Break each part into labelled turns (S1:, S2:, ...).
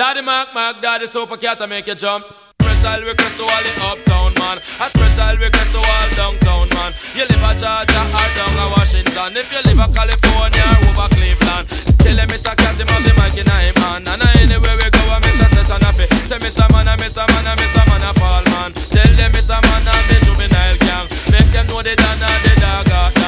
S1: Daddy Mark Mark, Daddy Super Cat, I make you jump. Special request to all the uptown man. A special request to all downtown man. You live a Georgia or down a Washington. If you live a California or over Cleveland, tell them Mr. Cat him have the mic in him hand. And anywhere we go, I miss a session of. Say Mr. Man, I miss a man, I miss a man, a fall man. Tell them Mr. Man and the juvenile gang. Make them know they done uh, and the
S2: dog uh.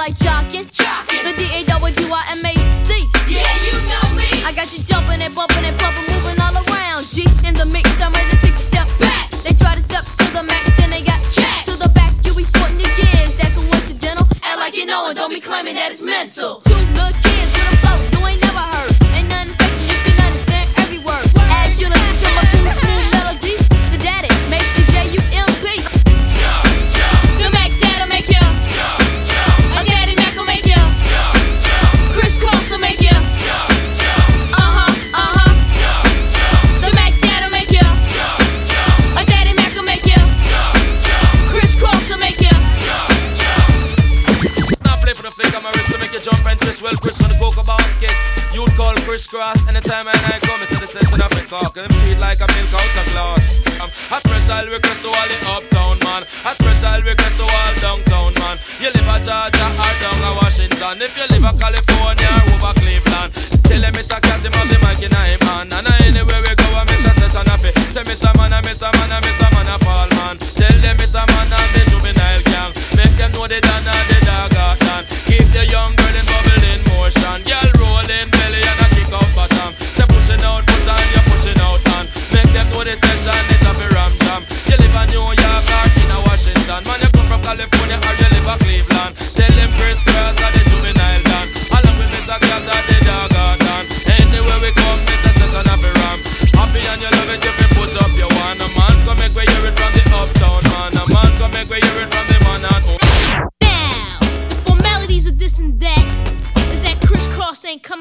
S2: The girlies be like jocking. Jocking. The D-A-W-I-M-A-C. Yeah, you know me. I got you jumping and bumping and pumping, moving all around. G in the mix, I'm ready to six step back. They try to step to the Mac, then they got jack. To the back, you be sporting your gears. That coincidental. Act like you know it, don't be claiming that it's mental. Two little kids with a flow you ain't never heard. Ain't nothing fake, you can understand every word. As you
S1: Well, Chris from the cocoa basket. You'd call Kris Kross anytime and I come. It's the session of a cock. Them sweet like a milk out of glass. Um, a special request to all the uptown man. A special request to all downtown man. You live a Georgia or down a Washington. If you live a California or over Cleveland. Tell them Mr. Cat him the mic in him hand. And anywhere we go, I miss a session of it.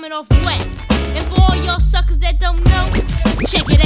S2: Coming off wet. And for all y'all suckers that don't know, check it.